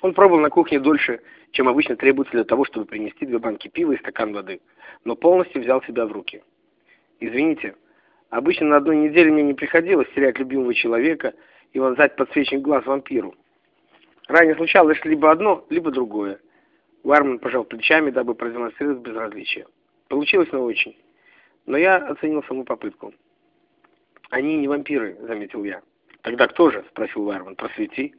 Он пробыл на кухне дольше, чем обычно требуется для того, чтобы принести две банки пива и стакан воды, но полностью взял себя в руки. «Извините, обычно на одной неделе мне не приходилось терять любимого человека и вонзать подсвечник глаз вампиру. Ранее случалось либо одно, либо другое. Варман пожал плечами, дабы продемонстрировать безразличие. Получилось не очень, но я оценил саму попытку. «Они не вампиры», — заметил я. «Тогда кто же?» — спросил Варман. «Просвети».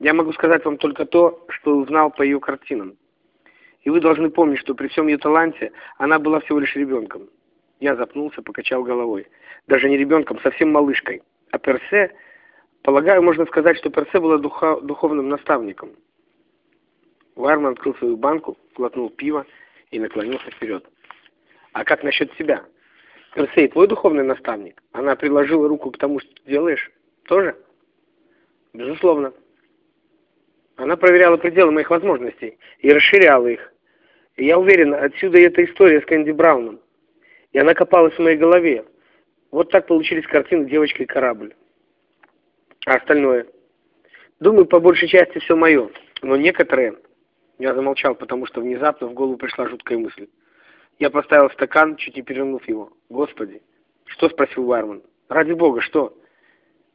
«Я могу сказать вам только то, что узнал по ее картинам. И вы должны помнить, что при всем ее таланте она была всего лишь ребенком». Я запнулся, покачал головой. Даже не ребенком, совсем малышкой. А Персе, полагаю, можно сказать, что Персе была духа, духовным наставником. Варман открыл свою банку, глотнул пиво и наклонился вперед. «А как насчет тебя? Персей, твой духовный наставник? Она приложила руку к тому, что ты делаешь? Тоже?» «Безусловно. Она проверяла пределы моих возможностей и расширяла их. И я уверен, отсюда и эта история с Кэнди Брауном. И она копалась в моей голове. Вот так получились картины «Девочка и корабль». А остальное? Думаю, по большей части все мое, но некоторые я замолчал, потому что внезапно в голову пришла жуткая мысль. Я поставил стакан, чуть не перевернув его. «Господи!» «Что?» — спросил Варман. «Ради бога, что?»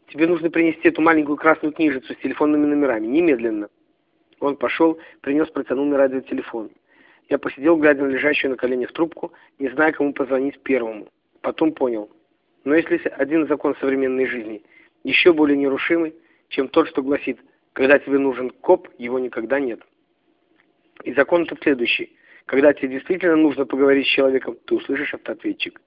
«Тебе нужно принести эту маленькую красную книжицу с телефонными номерами. Немедленно!» Он пошел, принес, протянул мне радиотелефон. Я посидел, глядя на лежащую на коленях трубку, не зная, кому позвонить первому. Потом понял. Но если один закон современной жизни еще более нерушимый, чем тот, что гласит «когда тебе нужен коп, его никогда нет». И закон тут следующий. Когда тебе действительно нужно поговорить с человеком, ты услышишь автоответчик.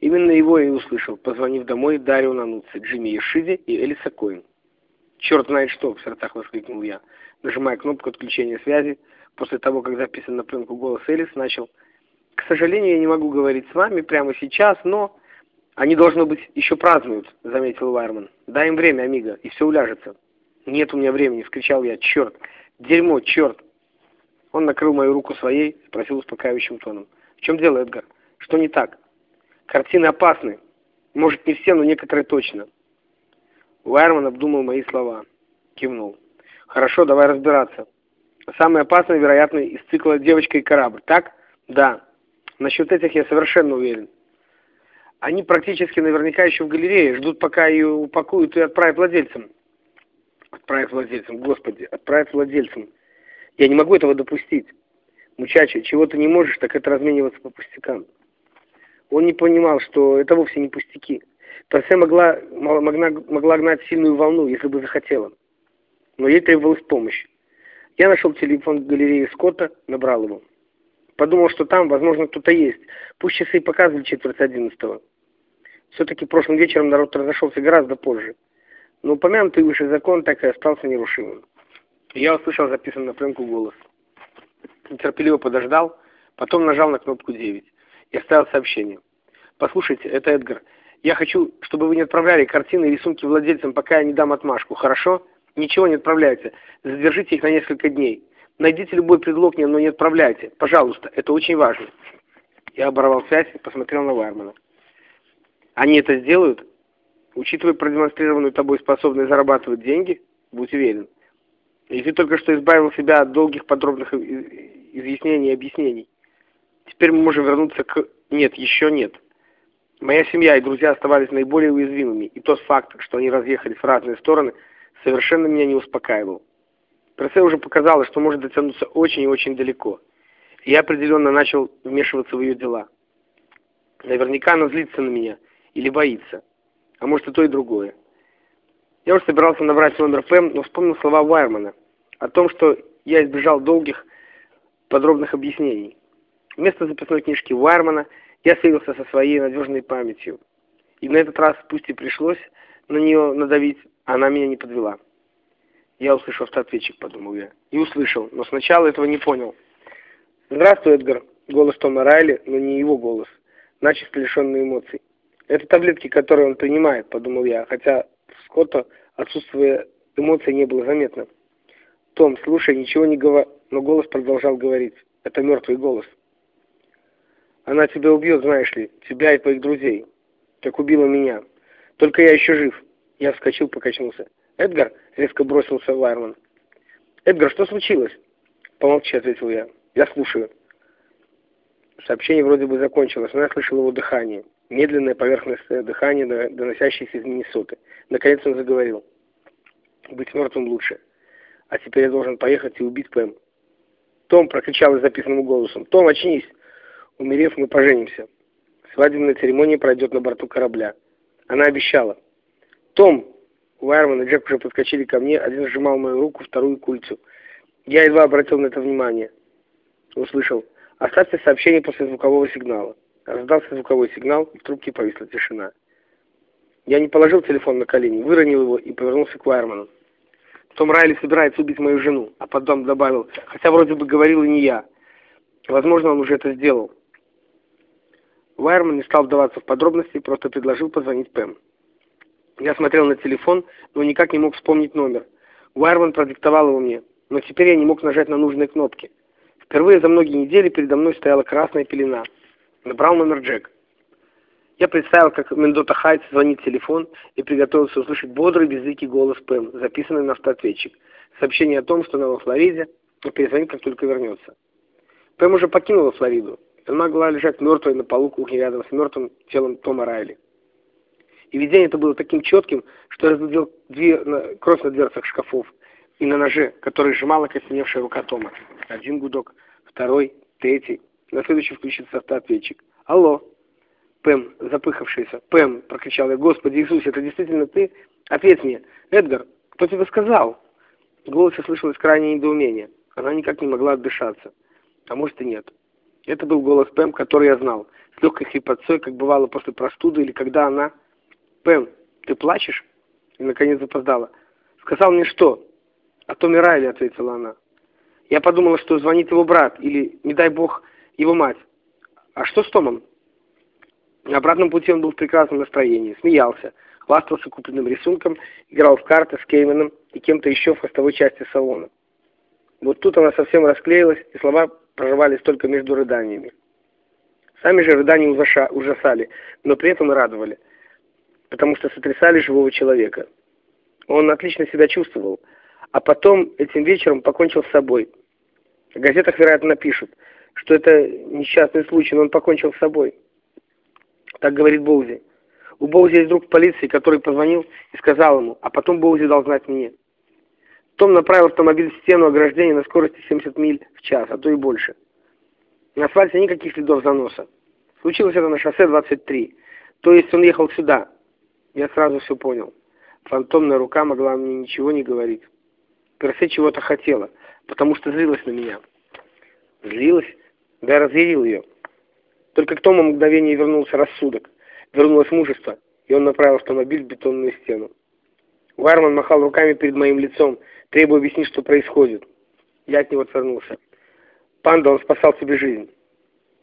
Именно его я и услышал, позвонив домой Дарио Нануци, Джимми Ешиди и Элиса Коин. «Черт знает что!» — в сердцах воскликнул я, нажимая кнопку отключения связи, после того, как записан на пленку голос Элис начал. «К сожалению, я не могу говорить с вами прямо сейчас, но...» «Они, должно быть, еще празднуют», — заметил Вайерман. «Дай им время, Амиго, и все уляжется». «Нет у меня времени!» — вскричал я. «Черт! Дерьмо, черт!» Он накрыл мою руку своей, спросил успокаивающим тоном. «В чем дело, Эдгар? Что не так?» «Картины опасны. Может, не все, но некоторые точно». Уайерман обдумал мои слова. Кивнул. «Хорошо, давай разбираться. Самый опасный, вероятно, из цикла «Девочка и корабль», так?» «Да. Насчет этих я совершенно уверен. Они практически наверняка еще в галерее, ждут, пока ее упакуют и отправят владельцам». «Отправят владельцам, господи, отправят владельцам». Я не могу этого допустить. Мучача, чего ты не можешь, так это размениваться по пустякам. Он не понимал, что это вовсе не пустяки. Торсе могла, могла, могла гнать сильную волну, если бы захотела. Но ей требовалась помощь. Я нашел телефон в галерее Скотта, набрал его. Подумал, что там, возможно, кто-то есть. Пусть часы и показывали четверть одиннадцатого. Все-таки прошлым вечером народ разошелся гораздо позже. Но упомянутый выше закон так и остался нерушимым. Я услышал записанный на пленку голос. Нетерпеливо подождал, потом нажал на кнопку 9 и оставил сообщение. «Послушайте, это Эдгар. Я хочу, чтобы вы не отправляли картины и рисунки владельцам, пока я не дам отмашку, хорошо? Ничего не отправляйте. Задержите их на несколько дней. Найдите любой предлог, но не отправляйте. Пожалуйста, это очень важно». Я оборвал связь и посмотрел на Вайермана. «Они это сделают?» Учитывая продемонстрированную тобой способность зарабатывать деньги, будь уверен, и ты только что избавил себя от долгих подробных изъяснений и объяснений. Теперь мы можем вернуться к... Нет, еще нет. Моя семья и друзья оставались наиболее уязвимыми, и тот факт, что они разъехались в разные стороны, совершенно меня не успокаивал. Прессе уже показала, что может дотянуться очень и очень далеко. И я определенно начал вмешиваться в ее дела. Наверняка она злится на меня или боится. А может и то, и другое. Я уже собирался набрать номер ПМ, но вспомнил слова Вайермана о том, что я избежал долгих подробных объяснений. Вместо записной книжки Вайермана я сверился со своей надежной памятью. И на этот раз, пусть и пришлось на нее надавить, она меня не подвела. Я услышал автоответчик, подумал я. И услышал, но сначала этого не понял. «Здравствуй, Эдгар!» Голос Тома Райли, но не его голос, начисто лишенный эмоций. «Это таблетки, которые он принимает», — подумал я, хотя Скотта отсутствие эмоций не было заметно. «Том, слушай, ничего не говори...» Но голос продолжал говорить. Это мертвый голос. «Она тебя убьет, знаешь ли, тебя и твоих друзей, как убила меня. Только я еще жив». Я вскочил, покачнулся. «Эдгар!» — резко бросился Вайерман. «Эдгар, что случилось?» «Помолчи», — ответил я. «Я слушаю». Сообщение вроде бы закончилось, но я слышал его дыхание. Медленное поверхностное дыхание, доносящееся из Миннесоты. Наконец он заговорил. «Быть мертвым лучше. А теперь я должен поехать и убить Пэм». «Том!» — прокричал записанным голосом. «Том, очнись! Умерев, мы поженимся. Свадебная церемония пройдет на борту корабля». Она обещала. «Том!» Уайерман и Джек уже подскочили ко мне, один сжимал мою руку, вторую культю. Я едва обратил на это внимание. Услышал. Оставьте сообщение после звукового сигнала. Раздался звуковой сигнал, в трубке повисла тишина. Я не положил телефон на колени, выронил его и повернулся к Уайерману. Том Райли собирается убить мою жену, а потом добавил, хотя вроде бы говорил и не я. Возможно, он уже это сделал. Уайерман не стал вдаваться в подробности, просто предложил позвонить Пэм. Я смотрел на телефон, но никак не мог вспомнить номер. Уайерман продиктовал его мне, но теперь я не мог нажать на нужные кнопки. Впервые за многие недели передо мной стояла красная пелена. Набрал номер Джек. Я представил, как Мендота Хайтс звонит в телефон и приготовился услышать бодрый безликий голос Пэм, записанный на автоответчик. Сообщение о том, что она во Флориде, и перезвонит, как только вернется. Пэм уже покинула Флориду. Она могла лежать мертвой на полу кухни рядом с мертвым телом Тома Райли. И видение это было таким четким, что я разглядел на, кровь на дверцах шкафов и на ноже, который сжимала костеневшая рука Тома. Один гудок, второй, третий. На следующий включится автоответчик. «Алло!» Пэм, запыхавшийся. «Пэм!» — прокричал я. «Господи Иисус, это действительно ты? Ответь мне! Эдгар, кто тебе сказал?» В голосе слышалось крайнее недоумение. Она никак не могла отдышаться. А может и нет. Это был голос Пэм, который я знал. С легкой хрипотцой, как бывало после простуды, или когда она... «Пэм, ты плачешь?» И, наконец, запоздала. «Сказал мне что?» «А Томми Райли», — ответила она. Я подумала, что звонит его брат, или, не дай бог, его мать. А что с Томом? На обратном пути он был в прекрасном настроении, смеялся, хвастался купленным рисунком, играл в карты с Кейменом и кем-то еще в хвостовой части салона. Вот тут она совсем расклеилась, и слова прорывались только между рыданиями. Сами же рыдания ужасали, но при этом радовали, потому что сотрясали живого человека. Он отлично себя чувствовал, а потом этим вечером покончил с собой. В газетах, вероятно, напишут, что это несчастный случай, но он покончил с собой. Так говорит Боузи. У Боузи есть друг в полиции, который позвонил и сказал ему, а потом Боузи дал знать мне. Том направил автомобиль в стену ограждения на скорости 70 миль в час, а то и больше. На асфальте никаких следов заноса. Случилось это на шоссе 23. То есть он ехал сюда. Я сразу все понял. Фантомная рука могла мне ничего не говорить. Персе чего-то хотела, потому что злилась на меня. Злилась? Да я разъярил ее. Только к тому мгновению вернулся рассудок, вернулось мужество, и он направил автомобиль в бетонную стену. Варман махал руками перед моим лицом, требуя объяснить, что происходит. Я от него отвернулся. Панда, он спасал себе жизнь.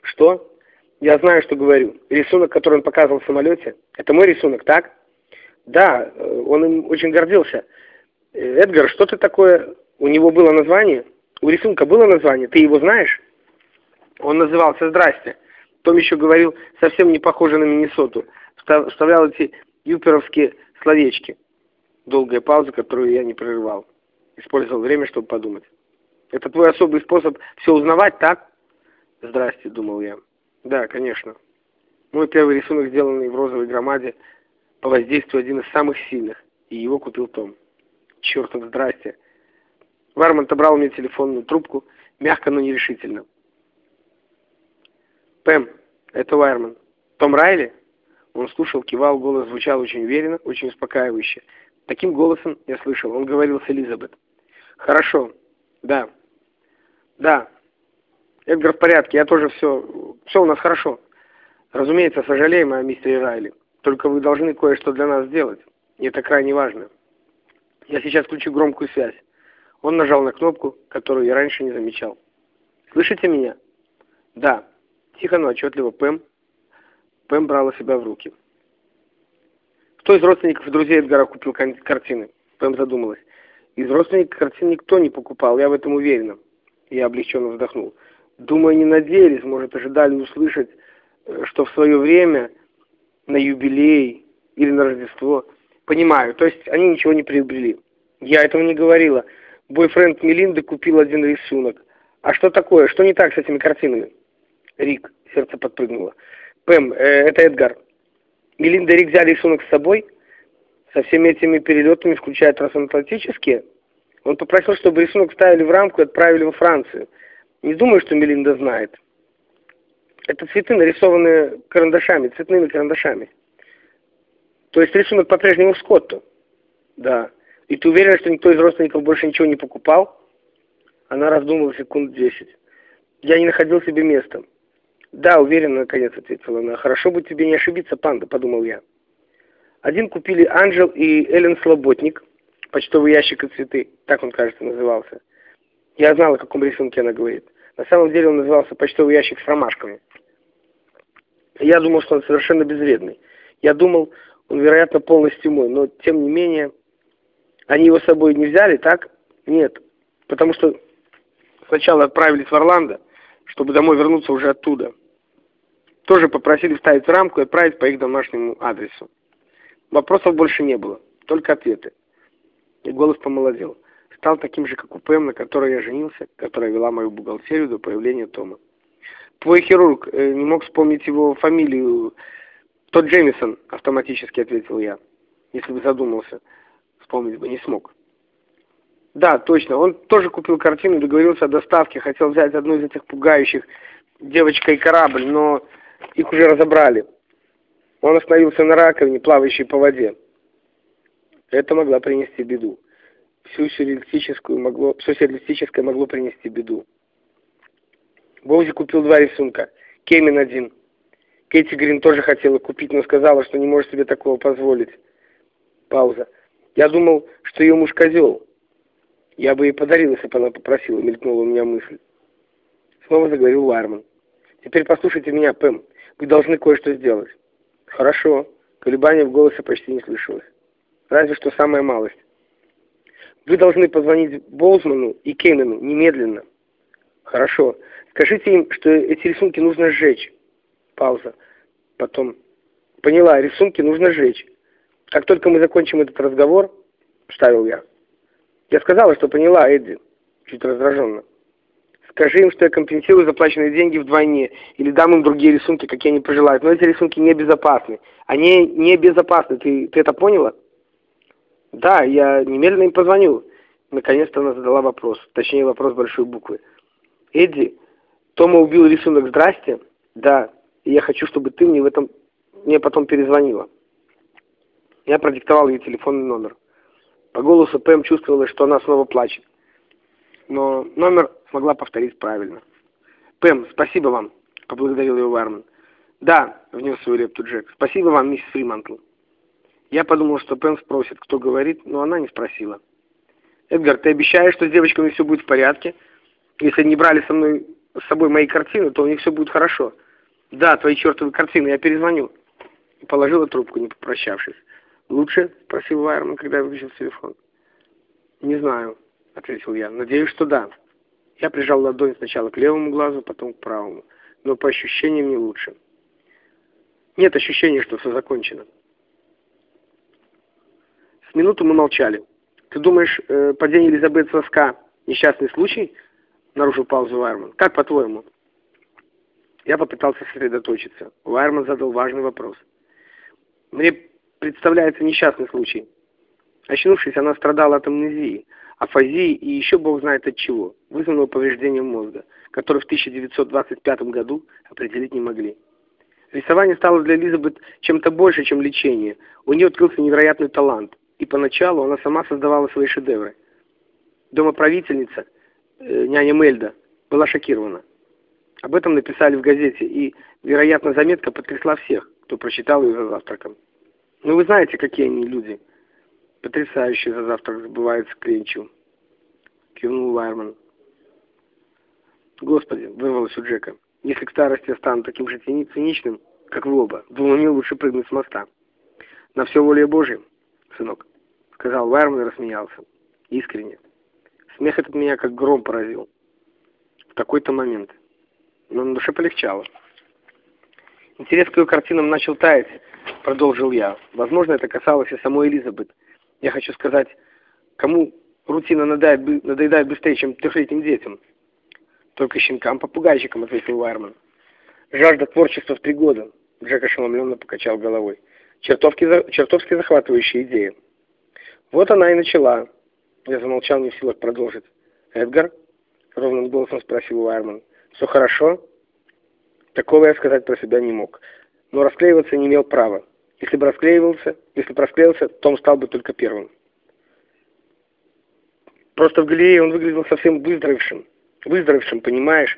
Что? Я знаю, что говорю. Рисунок, который он показывал в самолете, это мой рисунок, так? Да, э, он им очень гордился. Э, Эдгар, что ты такое? У него было название? У рисунка было название? Ты его знаешь? Он назывался «Здрасте». Том еще говорил, совсем не похоже на Миннесоту. Вставлял эти юперовские словечки. Долгая пауза, которую я не прерывал. Использовал время, чтобы подумать. Это твой особый способ все узнавать, так? Здрасте, думал я. Да, конечно. Мой первый рисунок, сделанный в розовой громаде, по воздействию один из самых сильных, и его купил Том. Чертов здрасте. Варман отобрал мне телефонную трубку, мягко, но нерешительно. «Пэм, это Вайерман. Том Райли?» Он слушал, кивал, голос звучал очень уверенно, очень успокаивающе. Таким голосом я слышал, он говорил с Элизабет. «Хорошо. Да. Да. Эдгар в порядке, я тоже все... Все у нас хорошо. Разумеется, сожалеем о мистере Райли. Только вы должны кое-что для нас сделать. Это крайне важно. Я сейчас включу громкую связь. Он нажал на кнопку, которую я раньше не замечал. Слышите меня? Да. Тихо, но отчетливо Пэм. Пэм брала себя в руки. Кто из родственников и друзей Эдгара купил картины? Пэм задумалась. Из родственников картин никто не покупал, я в этом уверена. Я облегченно вздохнул. Думаю, не надеялись, может, ожидали услышать, э, что в свое время на юбилей или на Рождество. Понимаю, то есть они ничего не приобрели. Я этого не говорила. бойфренд Мелинды купил один рисунок. А что такое? Что не так с этими картинами? Рик, сердце подпрыгнуло. Пэм, э, это Эдгар. Мелинда и взяли рисунок с собой? Со всеми этими перелетами, включая трансатлантические? Он попросил, чтобы рисунок ставили в рамку и отправили во Францию. Не думаю, что Мелинда знает. Это цветы, нарисованные карандашами, цветными карандашами. То есть рисунок по-прежнему Скотту? Да. И ты уверена, что никто из родственников больше ничего не покупал? Она раздумывала секунд десять. Я не находил себе места. Да, уверена, наконец ответила она. Хорошо бы тебе не ошибиться, панда, подумал я. Один купили Анжел и Эллен Слоботник, почтовый ящик и цветы, так он, кажется, назывался. Я знал, о каком рисунке она говорит. На самом деле он назывался почтовый ящик с ромашками. Я думал, что он совершенно безвредный. Я думал, он, вероятно, полностью мой, но, тем не менее, они его с собой не взяли, так? Нет, потому что сначала отправились в Орландо, чтобы домой вернуться уже оттуда. Тоже попросили вставить рамку и отправить по их домашнему адресу. Вопросов больше не было, только ответы. И голос помолодел. Стал таким же, как у Пэм, на которой я женился, которая вела мою бухгалтерию до появления Тома. Твой хирург э, не мог вспомнить его фамилию. Тот Джеймисон, автоматически ответил я. Если бы задумался, вспомнить бы не смог. Да, точно. Он тоже купил картину, договорился о доставке, хотел взять одну из этих пугающих «Девочка и корабль», но их уже разобрали. Он остановился на раковине, плавающей по воде. Это могло принести беду. Всю сюрреалистическую могло, все сюрреалистическое могло принести беду. Боузи купил два рисунка. Кемин один. Кэти Грин тоже хотела купить, но сказала, что не может себе такого позволить. Пауза. Я думал, что ее муж козел. Я бы ей подарил, если бы она попросила, мелькнула у меня мысль. Снова заговорил Ларман. Теперь послушайте меня, Пэм. Вы должны кое-что сделать. Хорошо. Колебания в голосе почти не слышалось. Разве что самая малость. Вы должны позвонить Болзману и Кеймену немедленно. Хорошо. Скажите им, что эти рисунки нужно сжечь. Пауза. Потом. Поняла, рисунки нужно сжечь. Как только мы закончим этот разговор, вставил я. Я сказала, что поняла, Эдди. Чуть раздраженно. Скажи им, что я компенсирую заплаченные деньги вдвойне, или дам им другие рисунки, какие они пожелают. Но эти рисунки небезопасны. Они небезопасны. Ты, ты это поняла? Да, я немедленно им позвоню. Наконец-то она задала вопрос. Точнее, вопрос большой буквы. Эдди, Тома убил рисунок «Здрасте»? Да. И я хочу, чтобы ты мне в этом... Мне потом перезвонила. Я продиктовал ей телефонный номер. По голосу Пэм чувствовалось, что она снова плачет. Но номер смогла повторить правильно. «Пэм, спасибо вам», — поблагодарил его Варман. «Да», — внес свою лепту Джек, — «спасибо вам, миссис Фримантл». Я подумал, что Пэм спросит, кто говорит, но она не спросила. «Эдгар, ты обещаешь, что с девочками все будет в порядке? Если не брали со мной с собой мои картины, то у них все будет хорошо». «Да, твои чертовы картины, я перезвоню». И положила трубку, не попрощавшись. «Лучше?» — спросил Вайерман, когда выключил телефон. «Не знаю», — ответил я. «Надеюсь, что да». Я прижал ладонь сначала к левому глазу, потом к правому. Но по ощущениям не лучше. Нет ощущения, что все закончено. С минуту мы молчали. «Ты думаешь, э, падение Элизабет Соска — несчастный случай?» — нарушил паузу Вайерман. «Как по-твоему?» Я попытался сосредоточиться. Вайерман задал важный вопрос. «Мне представляется несчастный случай. Очнувшись, она страдала от амнезии, афазии и еще бог знает от чего, вызванного повреждением мозга, который в 1925 году определить не могли. Рисование стало для Элизабет чем-то больше, чем лечение. У нее открылся невероятный талант, и поначалу она сама создавала свои шедевры. Домоправительница, э, няня Мельда, была шокирована. Об этом написали в газете, и, вероятно, заметка потрясла всех, кто прочитал ее за завтраком. Ну, вы знаете, какие они люди. Потрясающие за завтрак забываются клинчу. Кивнул Лайерман. Господи, вырвалось у Джека. Если к старости я стану таким же циничным, как вы оба, думаю, мне лучше прыгнуть с моста. На все воле Божья, сынок, сказал Лайерман и рассмеялся. Искренне. Смех этот меня как гром поразил. В такой-то момент. Но на душе полегчало. Интерес к ее картинам начал таять, продолжил я. Возможно, это касалось и самой Элизабет. Я хочу сказать, кому Рутина надоедает, быстрее, чем трехлетним детям. Только щенкам-попугайчикам, ответил Вайерман. Жажда творчества в три года. Джек ошеломленно покачал головой. Чертовски, чертовски захватывающая идея. Вот она и начала. Я замолчал, не в силах продолжить. «Эдгар?» — ровным голосом спросил Уайерман. «Все хорошо?» Такого я сказать про себя не мог. Но расклеиваться не имел права. Если бы расклеивался, если бы расклеился, Том стал бы только первым. Просто в галерее он выглядел совсем выздоровевшим. Выздоровевшим, понимаешь?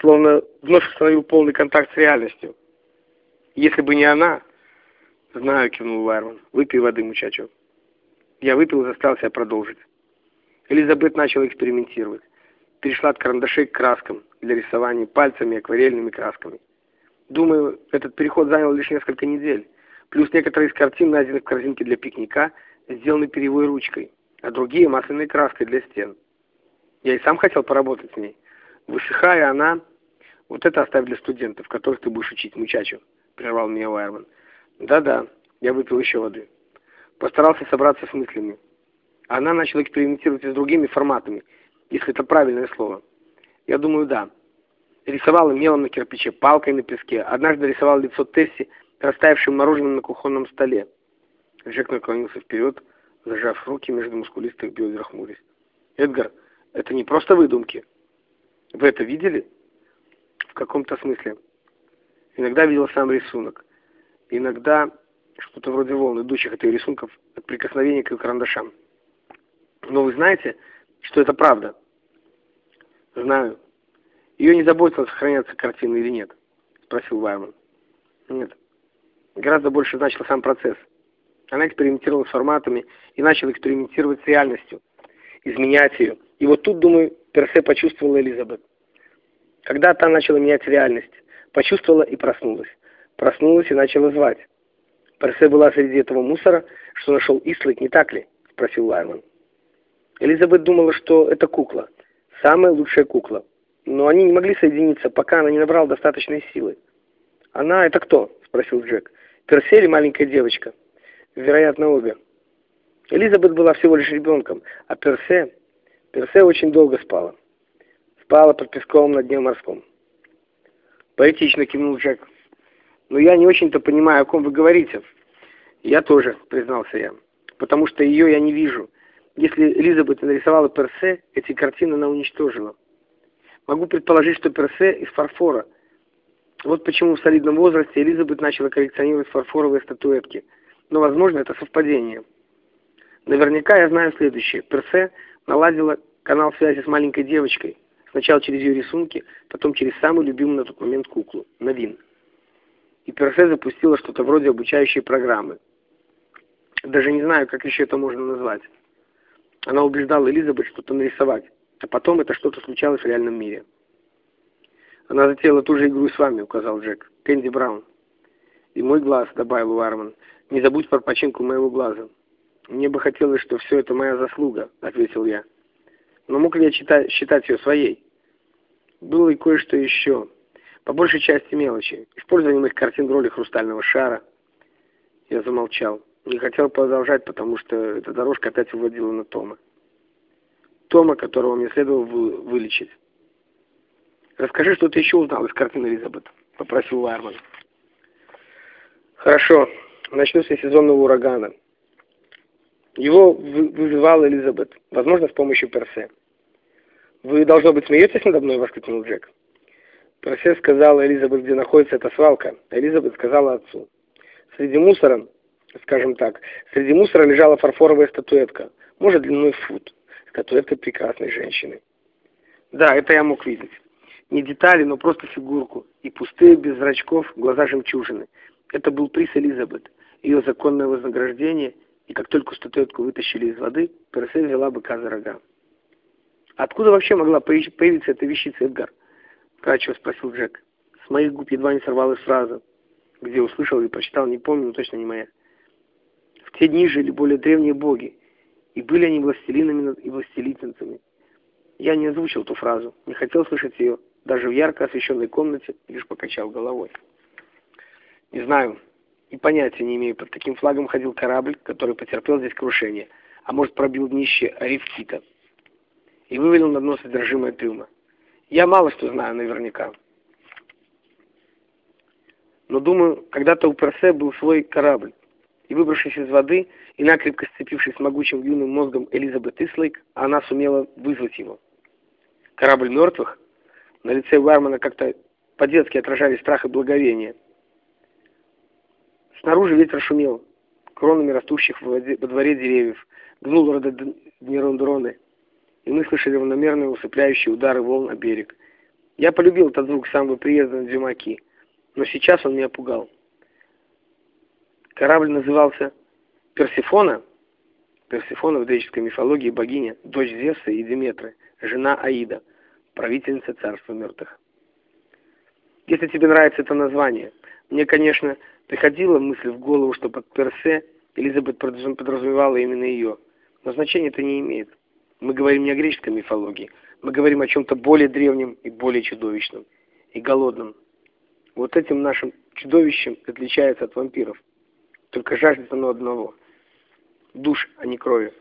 Словно вновь установил полный контакт с реальностью. Если бы не она... Знаю, кивнул Вайерман. Выпей воды, мучачок. Я выпил и заставил себя продолжить. Элизабет начала экспериментировать. Перешла от карандашей к краскам для рисования пальцами и акварельными красками. Думаю, этот переход занял лишь несколько недель. Плюс некоторые из картин, найденных в корзинке для пикника, сделаны перьевой ручкой, а другие масляной краской для стен. Я и сам хотел поработать с ней. Высыхая, она... Вот это оставь для студентов, которых ты будешь учить мучачу, прервал меня Уайерман. Да-да, я выпил еще воды. Постарался собраться с мыслями. Она начала экспериментировать с другими форматами, если это правильное слово. Я думаю, да. Рисовала мелом на кирпиче, палкой на песке. Однажды рисовал лицо Тесси, растаявшим мороженым на кухонном столе. Джек наклонился вперед, зажав руки между мускулистых бедер, хмурясь. «Эдгар, это не просто выдумки. Вы это видели?» «В каком-то смысле. Иногда видел сам рисунок. Иногда что-то вроде волн, идущих от ее рисунков от прикосновения к ее карандашам. Но вы знаете, что это правда?» «Знаю. Ее не заботило, сохранятся картины или нет?» — спросил Вайман. «Нет. Гораздо больше значил сам процесс. Она экспериментировала с форматами и начала экспериментировать с реальностью, изменять ее. И вот тут, думаю, Персе почувствовала Элизабет. Когда та начала менять реальность, почувствовала и проснулась. Проснулась и начала звать. Персе была среди этого мусора, что нашел Ислык, не так ли? Спросил Лайман. Элизабет думала, что это кукла. Самая лучшая кукла. Но они не могли соединиться, пока она не набрала достаточной силы. «Она — это кто?» — спросил Джек. Персе или маленькая девочка? Вероятно, обе. Элизабет была всего лишь ребенком, а Персе... Персе очень долго спала. Спала под песком на дне морском. Поэтично кивнул Джек. Но я не очень-то понимаю, о ком вы говорите. Я тоже, признался я. Потому что ее я не вижу. Если Элизабет нарисовала Персе, эти картины она уничтожила. Могу предположить, что Персе из фарфора — вот почему в солидном возрасте Элизабет начала коллекционировать фарфоровые статуэтки. Но, возможно, это совпадение. Наверняка я знаю следующее. Персе наладила канал связи с маленькой девочкой. Сначала через ее рисунки, потом через самую любимую на тот момент куклу, Навин. И Персе запустила что-то вроде обучающей программы. Даже не знаю, как еще это можно назвать. Она убеждала Элизабет что-то нарисовать, а потом это что-то случалось в реальном мире. Она затеяла ту же игру с вами, указал Джек. Кэнди Браун. И мой глаз, добавил Уарман. Не забудь про починку моего глаза. Мне бы хотелось, что все это моя заслуга, ответил я. Но мог ли я считать, считать ее своей? Было и кое-что еще. По большей части мелочи. Использование моих картин в роли хрустального шара. Я замолчал. Не хотел продолжать, потому что эта дорожка опять выводила на Тома. Тома, которого мне следовало вылечить. «Расскажи, что ты еще узнал из картины Элизабет», — попросил Ларман. «Хорошо. Начну с сезонного урагана. Его вызывала Элизабет, возможно, с помощью Персе. «Вы, должно быть, смеетесь надо мной?» — воскликнул Джек. Персе сказала Элизабет, где находится эта свалка, Элизабет сказала отцу. Среди мусора, скажем так, среди мусора лежала фарфоровая статуэтка, может, длиной фут. Статуэтка прекрасной женщины. Да, это я мог видеть. Не детали, но просто фигурку. И пустые, без зрачков, глаза жемчужины. Это был приз Элизабет, ее законное вознаграждение, и как только статуэтку вытащили из воды, Персе взяла быка за рога. «Откуда вообще могла появиться эта вещица, Эдгар?» — вкратчиво спросил Джек. С моих губ едва не сорвалась фраза, где услышал и прочитал, не помню, но точно не моя. В те дни жили более древние боги, и были они властелинами и властелительницами. Я не озвучил ту фразу, не хотел слышать ее, даже в ярко освещенной комнате лишь покачал головой. Не знаю и понятия не имею, под каким флагом ходил корабль, который потерпел здесь крушение. а может пробил днище риф кита и вывалил на дно содержимое трюма. Я мало что знаю наверняка. Но думаю, когда-то у Персе был свой корабль, и выбравшись из воды и накрепко сцепившись с могучим юным мозгом Элизабет Ислейк, она сумела вызвать его. Корабль мертвых? На лице Уармана как-то по-детски отражали страх и благовение. Снаружи ветер шумел, кронами растущих во дворе деревьев, гнул рододендроны, и мы слышали равномерные усыпляющие удары волн о берег. Я полюбил этот звук с самого приезда на Дюмаки — но сейчас он меня пугал. Корабль назывался Персифона. Персифона в греческой мифологии богиня, дочь Зевса и Диметры, жена Аида, правительница царства мертвых. Если тебе нравится это название, мне, конечно, приходила мысль в голову, что под Персе Элизабет подразумевала именно ее, но значения это не имеет. Мы говорим не о греческой мифологии, мы говорим о чем-то более древнем и более чудовищном, и голодном. Вот этим нашим чудовищем отличается от вампиров. Только жаждет оно одного. Душ, а не крови.